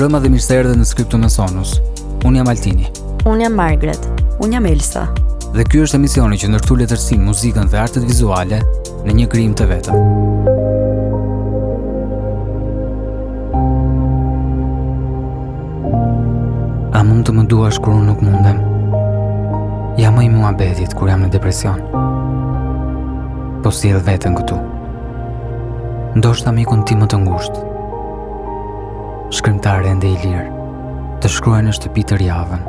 mbrëma dhe mirë se erdhët në Scriptum e Sonus. Unë jam Altini. Unë jam Margaret. Unë jam Elsa. Dhe ky është emisioni që ndërthur letërsinë, muzikën dhe artet vizuale në një krijim të vetëm. A mund të më duash kur unë nuk mundem. Jam më i muhabetit kur jam në depresion. Po sjell veten këtu. Ndoshta mikun tim më të ngushtë. Shkrimtar ende i lirë, të shkruaj në shtëpi tërë javën,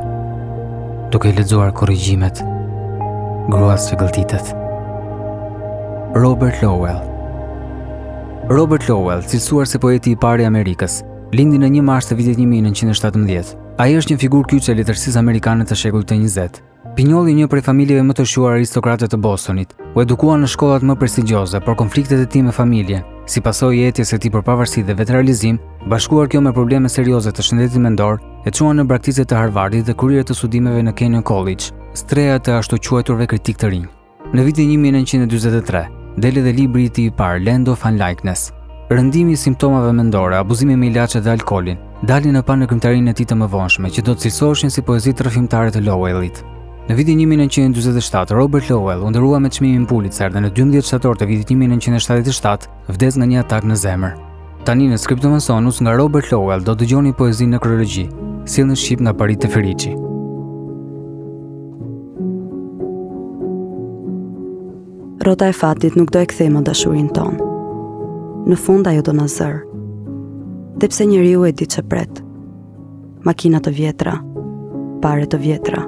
duke i lexuar korrigjimet, gruas që gëlltitet. Robert Lowell Robert Lowell, cilësuar si poeti i parë i Amerikës, lindi në 1 mars të vitit 1917. Ai është një figurë kyçe e letërsisë amerikane të shekullit të 20. Pinjoll i një prej familjeve më të shquara aristokrate të Bostonit, u edukua në shkollat më prestigjioze, por konfliktet e tij me familjen, si pasojë e etjes së tij për pavarësi dhe vetërealizim, bashkuar kjo me probleme serioze të shëndetit mendor, e çuan në braktisje të Harvardit dhe kryerje të studimeve në Kenyon College. Streha e të ashtuquajturve kritikë të rinj. Në vitin 1943 del edhe libri i tij i parë Land of Unlikeness. Rëndimi i simptomave mendore, abuzimi me ilaçet dhe alkoolin, dalin në pah në krijimtarinë e tij të mëvonshme, që do të cilësoheshin si poezitë rrëfimtare të Lowellit. Në vitin 1947, Robert Lowell u nderua me çmimin Pulitzer dhe në 12 shtator të vitit 1977, vdes nga një atak në zemër. Tani në Scriptum e Sonus nga Robert Lowell do dëgjoni poezinë Nekrologji, sjellë në shqip nga Parid Teferiçi. Rrota e fatit nuk do e kthejë më dashurinë tonë. Në fund ajo do na zërë. Edhe pse njeriu e di ç'e pret. makina të vjetra, pare të vjetra,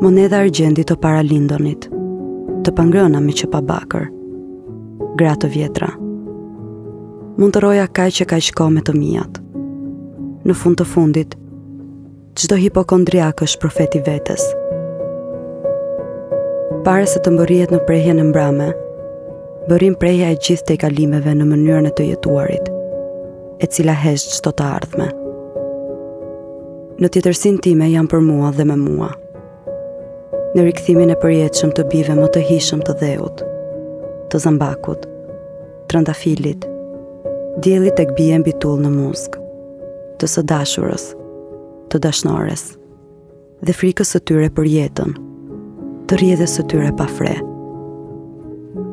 monedha argjendi të para Lindonit, të pangrëna meqë pa bakër, gra të vjetra. Mund të rroja kaq e kaq kohë me të miat. Në fund të fundit, çdo hipokondriak është profet i vetes. Para se të mbërrihet në prehjen e mbrame, mbërrin prehja e gjithë tejkalimeve në mënyrën e të jetuarit. e cila hesht çdo të ardhme. Në tjetërsinë time janë për mua dhe me mua. Në rikthimin e përjetshëm të bijve më të hijshëm të dheut, të zambakut, trëndafilit, diellit tek bie mbi tullë në muzg, të së dashurës, të dashnores. dhe frikës së tyre përjetën, të rjedhës së tyre pa fre.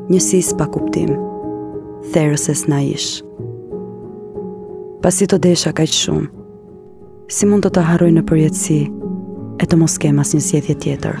Një sy pa kuptim, therëses na ish. Pasi të desha kaq shumë, si mund të të harroj në përjetësi e të mos kem asnjë zgjedhje tjetër.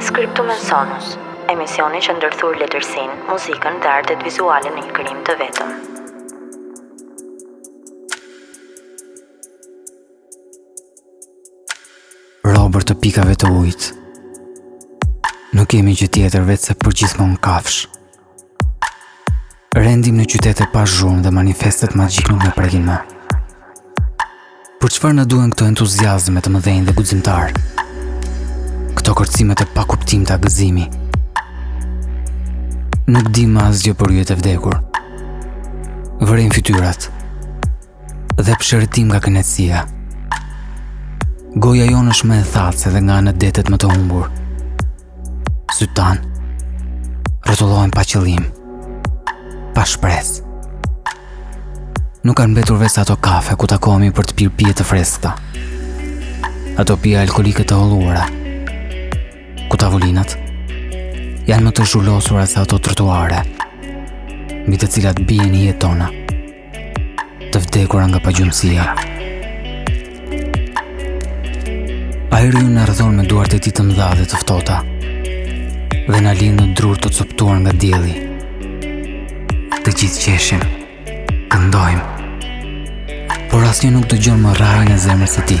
Scriptum et Sonus, emisioni që ndërthur letërsinë, muzikën dhe artet vizuale në një krijim të vetëm. Robër të pikave të ujit Nuk jemi gjë tjetër veçse përgjithmonë kafshë Rendim në qytetet pa zhurmë dhe manifestet magjike nuk na prekin më Për çfarë na duhen këto entuziazme të mëdhenj dhe guximtarë? Këto kërcime të pakuptimta gëzimi. Nuk dimë asgjë për yjet e vdekur. Vërejmë fytyrat. dhe psherëtijmë nga kënaqësia. Goja jonë është më e thatë se edhe nga anëdetet më të humbur. Sytë tanë rrotullohen pa qëllim, pa shpresë. Nuk kanë mbetur veçse ato kafe ku takohemi për të pirë pije të freskëta. Ato pije alkoolike të holluara, ku tavolinat janë më të zhulosura se ato trotuare, mbi të cilat bien hijet tona. Të vdekura nga pagjumësia. Atëherë ai na rrethon me duart e tij të mëdha dhe të ftohta dhe na lidh në drurë të copëtuar nga dielli. Të gjithë qeshim, këndojmë, por asnjë nuk dëgjon më rrahjen e zemrës së tij.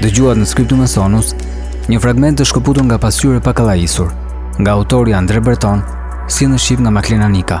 Dëgjuat në Scriptum et Sonus, një fragment të shkëputur nga Pasqyrë e pakallajisur, nga autori Andre Breton, sjellë në shqip nga Maklina Nika.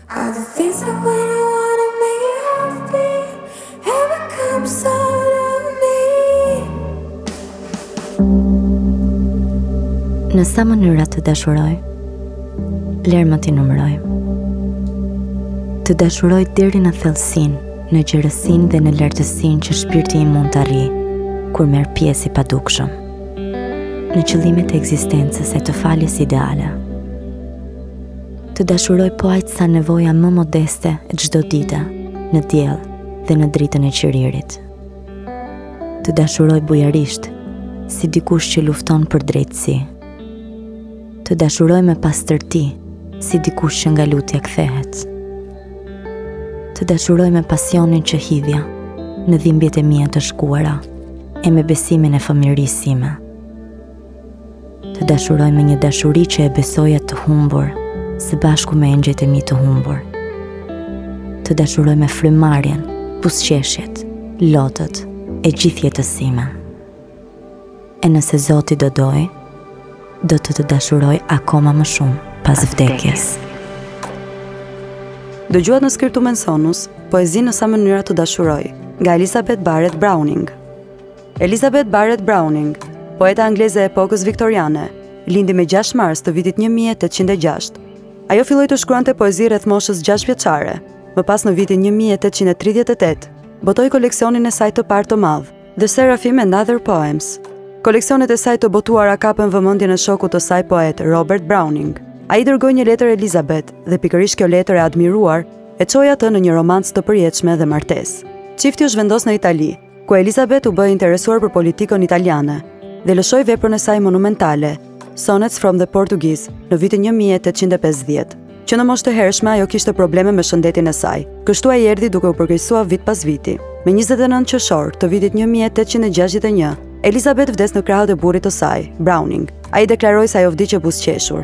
Në sa mënyra të dashuroj Lermë t'i numëroj Të dashuroj deri në thellësinë Në gjerësinë dhe në lartësinë Që shpirti im mund të arrijë Kur merr pjesë i padukshëm Në qëllimet e ekzistencës e të faljes ideale Të dashuroj po aq sa nevoja më modeste çdo dite, në diell dhe në dritën e qiririt. Të dashuroj bujarisht, si dikush që lufton për drejtësi. Të dashuroj me pastërti, si dikush që nga lutja kthehet. Të dashuroj me pasionin që hidhja, në dhimbjet e mia të shkuara, e me besimin e fëmijërisë sime. Të dashuroj me një dashuri që e besoja të humbur, së bashku me engjëjt e mi të humbur. Të dashuroj me frymëmarrjen, buzëqeshjet, lotët e gjithë jetës sime. E nëse Zoti do dojë, do të të dashuroj akoma më shumë pas vdekjes. Dëgjuat në Skriptum Sonus, poezinë Në sa mënyra të dashuroj, nga Elizabeth Barrett Browning. Elizabeth Barrett Browning, poeta angleze e epokës viktoriane, lindi me 6 mars të vitit 1806. Ajo filloi të shkruante poezi rreth moshës 6 vjeçare. Më pas në vitin 1838, botoi koleksionin e saj të parë të madh, The Seraphim and Other Poems. Koleksionet e saj të botuara kapën vëmendjen e shokut të saj poet Robert Browning. Ai dërgoi një letër Elizabeth dhe pikërisht kjo letër e admiruar e çoi atë në një romancë të përjetshme dhe martesë. Çifti u zhvendos në Itali, ku Elizabeth u bë e interesuar për politikën italiane dhe lëshoi veprën e saj monumentale, Sonnets from the Portuguese, në vitin 1850. Që në moshë të hershme ajo kishte probleme me shëndetin e saj. Kështu ai erdhi duke u përkeqësuar vit pas viti. Me 29 qershor të vitit 1861, Elizabeth vdes në krahët e burrit të saj, Browning. Ai deklaroi se ajo vdiq e buzëqeshur.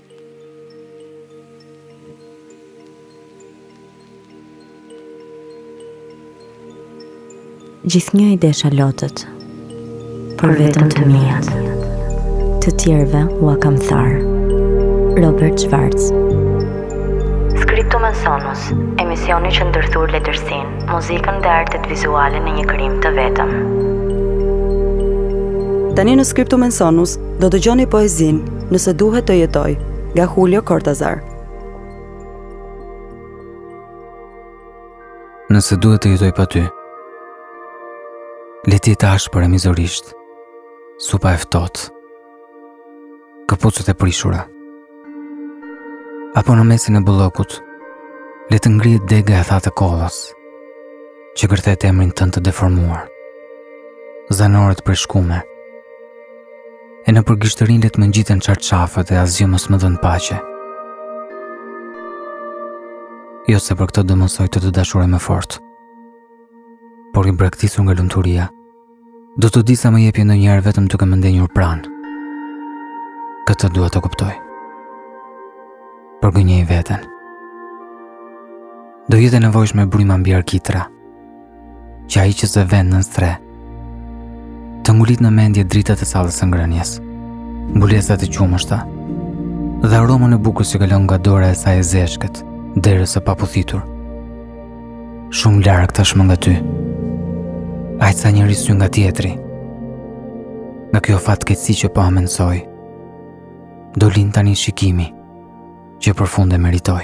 Gjithnjë i desha lotët, përveç të mijtë, të tjerëve ua kam tharë. Robert Shvarc Skriptum Sonus, emisioni që ndërthur letërsinë, muzikën dhe artet vizuale në një krijim të vetëm. Tani në Skriptum Sonus, do dëgjoni poezinë, nëse duhet të jetoj, nga Julio Cortazar. Nëse duhet të jetoj pa ty, le të jetë ashpër e mizorisht, supa e ftohtë, këpucët e prishura, apo në mesin e bollëkut, le të ngrihet dega e thatë e kollës, që gërthet emrin tënd të deformuar, zanoret prej shkume, e nëpër gishtërinj le të më ngjiten çarçafët e asgjë mos më dhëntë paqe. Jo se për këtë do mësoj të të dashuroj më fort, por i braktisur nga lumturia, do ta di sa më jepje ndonjëherë vetëm duke më ndenjur pranë. Këtë dua të kuptoj. Por gënjej veten. Do jetë e nevojshme bryma mbi arkitra. që ai që zë vend nën strehë, të ngulit në mendje dritat e sallës së ngrënjes, mbulesat e qumështa, dhe aromën e bukës që kalon nga dora e saj e zeshkët, derës së paputhitur. Shumë larg tashmë nga ty, aq sa njëri sy nga tjetri, nga kjo fatkeqësi që po e mendësoj, do lindë tani shikimi, që përfunde meritoj.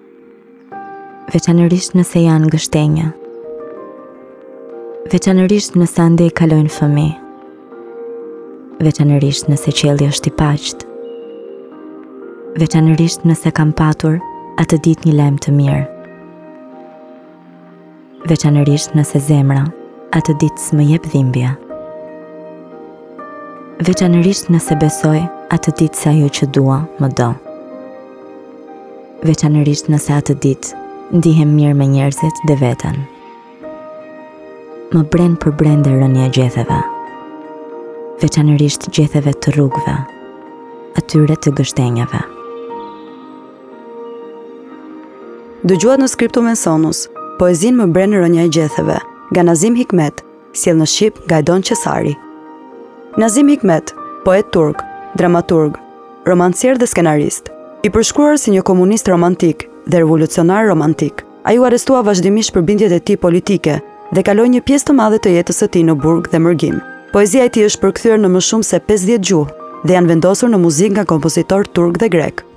Veçanërisht nëse janë gështenja. Veçanërisht nëse andej kalojnë fëmijë. Veçanërisht nëse qielli është i paqtë. Veçanërisht nëse kam patur atë ditë një lajm të mirë. veçanërisht nëse zemra atë ditë s'më jep dhimbje. Veçanërisht nëse besoj atë ditë se ajo që dua më do. Veçanërisht nëse atë ditë ndihem mirë me njerëzit dhe veten. Më bren përbrenda rënia e gjetheve, veçanërisht gjetheve të rrugëve, atyre të gështenjave. Dëgjuat në Scriptum Sonus, poezinë Më bren rënia e gjetheve, nga Nazim Hikmet, sjellë në shqip nga Edon Qesari. Nazim Hikmet, poet turk, dramaturg, romancier dhe skenarist, i përshkruar si një komunist romantik dhe revolucionar romantik. Ai u arrestua vazhdimisht për bindjet e tij politike dhe kaloi një pjesë të madhe të jetës së tij në burg dhe mërgim. Poezia e tij është përkthyer në më shumë se 50 gjuhë dhe janë vendosur në muzikë nga kompozitorë turq dhe grekë.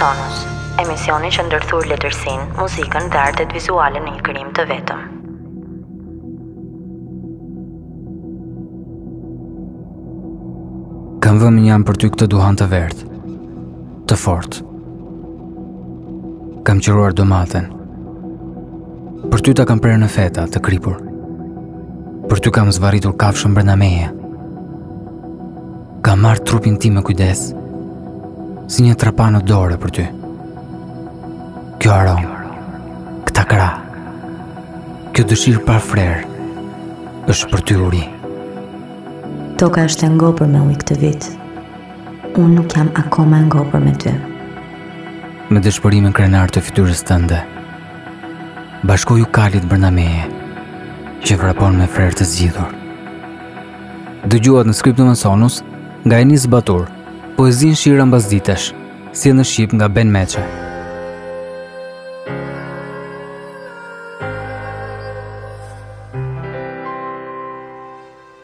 Sonus, emisioni që ndërthur letërsinë, muzikën dhe artet vizuale në një krijim të vetëm. Kam vënë mënjanë për ty këtë duhan të verdhë, të fortë. Kam qëruar domaten. Për ty ta kam prerë në feta të kripur. Për ty kam zvarritur kafshën brenda meje. Kam marrë trupin tim me kujdes, si një trapano dore për ty. Kjo aromë, këta krahë, kjo dëshirë pa fre, është për ty uri. Toka është e ngopur me ujë këtë vit. Unë nuk jam akoma e ngopur me ty. Me dëshpërimin krenar të fytyrës tënde. Bashkoju kalit brenda meje, që vrapon me frerë të zgjidhur. Dëgjuat në Scriptum Sonus, nga Enis Batur, poezinë Shira mbasditesh, sjellë në shqip nga Ben Meçe.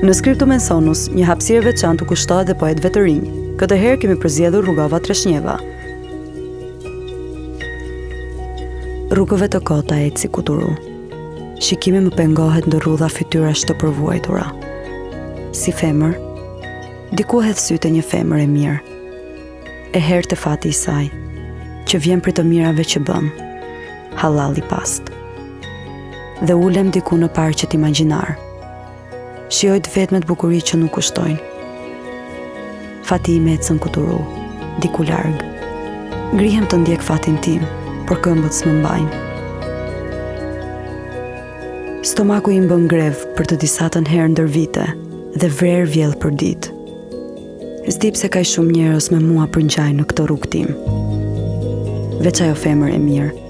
Në Scriptum Sonus, një hapësirë e veçantë u kushtohet dhe poetëve të rinj. Këtë herë kemi përzgjedhur Rugova Treshnjeva. Rrugëve të kota eci kuturu. Shikimi më pengohet ndër rrudha fytyrash të përvuajtura. Si femër, diku hedh sytë një femër e mirë. E herë te fati i saj, që vjen prej të mirave që bën. Hallall i pastë. Dhe ulem diku në parqet imagjinare. Shijoj të vetmet bukuri që nuk kushtojnë. Fati im ecën kuturu, diku larg. Ngrihem të ndjek fatin tim, por këmbët s'më mbajnë. Stomaku im bën grevë për të disatën herë ndër vite dhe vrer vjell për ditë. S'di pse kaq shumë njerëz me mua përngjajnë në këtë rrugëtim. Veç ajo femër e mirë.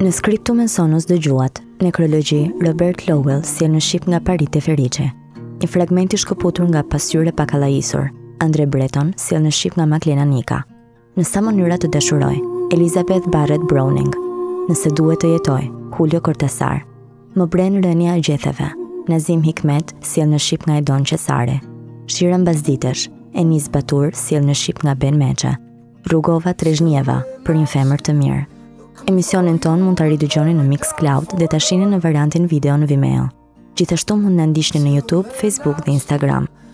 Në Scriptum Sonus dëgjuat, nekrologji Robert Lowell sjellë në shqip nga Parid Teferiçi. Një fragment i shkëputur nga pasqyrë e pakallajisur, Andre Breton sjellë në shqip nga Maklena Nika. Në sa mënyra të dashuroj, Elizabeth Barrett Browning. Nëse duhet të jetoj, Julio Cortázar. Më bren rënia e gjetheve. Nazim Hikmet sjellë në shqip nga Edon Qesari. Shira mbasditesh, Enis Batur sjellë në shqip nga Ben Meçe. Rugova Treshnjeva për një femër të mirë. Emisionin tonë mund ta ridëgjoni në Mixcloud dhe ta shihni në variantin video në Vimeo. Gjithashtu mund na ndiqni në YouTube, Facebook dhe Instagram.